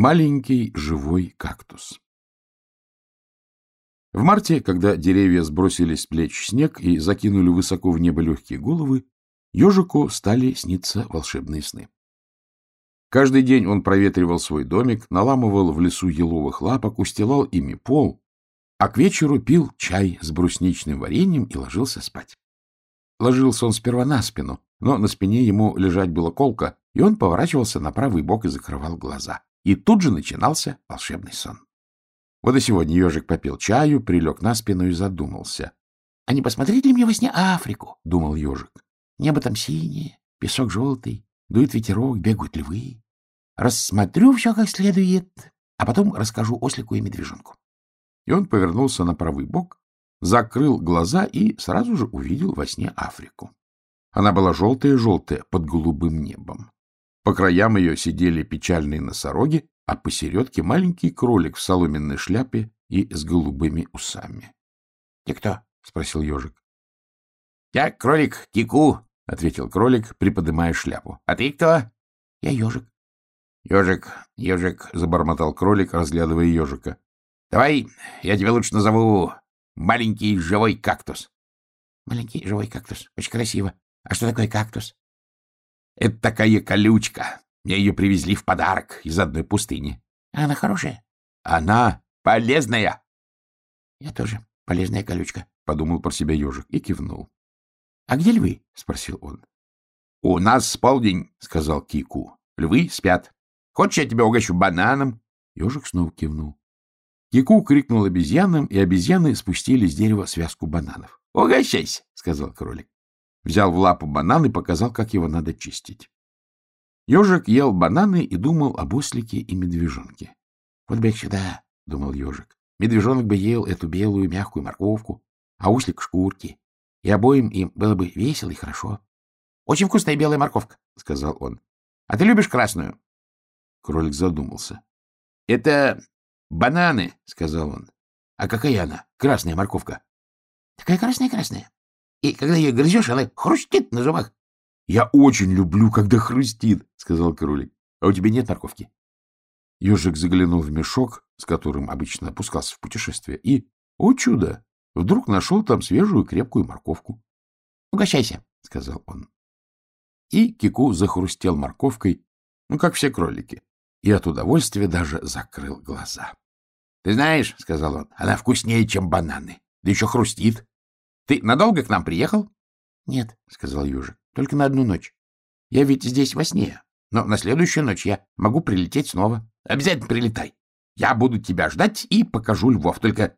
Маленький живой кактус В марте, когда деревья сбросили с плеч снег и закинули высоко в небо легкие головы, ежику стали сниться волшебные сны. Каждый день он проветривал свой домик, наламывал в лесу еловых лапок, устилал ими пол, а к вечеру пил чай с брусничным вареньем и ложился спать. Ложился он сперва на спину, но на спине ему лежать было колко, и он поворачивался на правый бок и закрывал глаза. И тут же начинался волшебный сон. Вот и сегодня ежик попил чаю, прилег на спину и задумался. — А не посмотреть ли мне во сне Африку? — думал ежик. — Небо там синее, песок желтый, дует ветерок, бегают львы. Рассмотрю все как следует, а потом расскажу ослику и медвежонку. И он повернулся на правый бок, закрыл глаза и сразу же увидел во сне Африку. Она была желтая-желтая под голубым небом. По краям ее сидели печальные носороги, а посередке маленький кролик в соломенной шляпе и с голубыми усами. — Ты кто? — спросил ежик. — Я кролик Кику, — ответил кролик, приподнимая шляпу. — А ты кто? — Я ежик. — Ежик, ежик, — забормотал кролик, разглядывая ежика. — Давай, я тебя лучше назову маленький живой кактус. — Маленький живой кактус. Очень красиво. А что такое кактус? — Это такая колючка. Мне ее привезли в подарок из одной пустыни. — А она хорошая? — Она полезная. — Я тоже полезная колючка, — подумал про себя ежик и кивнул. — А где львы? — спросил он. — У нас полдень, — сказал Кику. — Львы спят. Хочешь, я тебя угощу бананом? Ежик снова кивнул. Кику крикнул обезьянам, и обезьяны спустили с дерева связку бананов. — Угощайся, — сказал кролик. Взял в лапу банан и показал, как его надо чистить. Ежик ел бананы и думал об ослике и медвежонке. — Вот бы сюда, — думал ежик. Медвежонок бы ел эту белую мягкую морковку, а ослик — шкурки. И обоим им было бы весело и хорошо. — Очень вкусная белая морковка, — сказал он. — А ты любишь красную? Кролик задумался. — Это бананы, — сказал он. — А какая она, красная морковка? — Такая красная-красная. И когда ее грызешь, она хрустит на зубах. — Я очень люблю, когда хрустит, — сказал кролик. — А у тебя нет морковки? Ежик заглянул в мешок, с которым обычно опускался в путешествие, и, о чудо, вдруг нашел там свежую крепкую морковку. — Угощайся, — сказал он. И Кику захрустел морковкой, ну, как все кролики, и от удовольствия даже закрыл глаза. — Ты знаешь, — сказал он, — она вкуснее, чем бананы, да еще хрустит. Ты надолго к нам приехал? — Нет, — сказал ежик, — только на одну ночь. Я ведь здесь во сне, но на следующую ночь я могу прилететь снова. Обязательно прилетай. Я буду тебя ждать и покажу львов, только...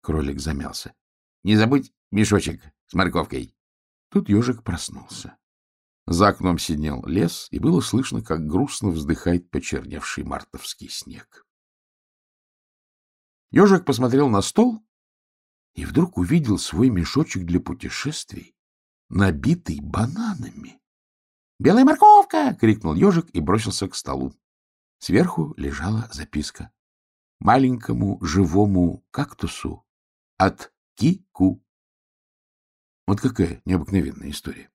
Кролик замялся. — Не забудь мешочек с морковкой. Тут ежик проснулся. За окном сидел лес, и было слышно, как грустно вздыхает почерневший мартовский снег. Ежик посмотрел на стол и вдруг увидел свой мешочек для путешествий, набитый бананами. «Белая морковка!» — крикнул ежик и бросился к столу. Сверху лежала записка. Маленькому живому кактусу от Ки-Ку. Вот какая необыкновенная история.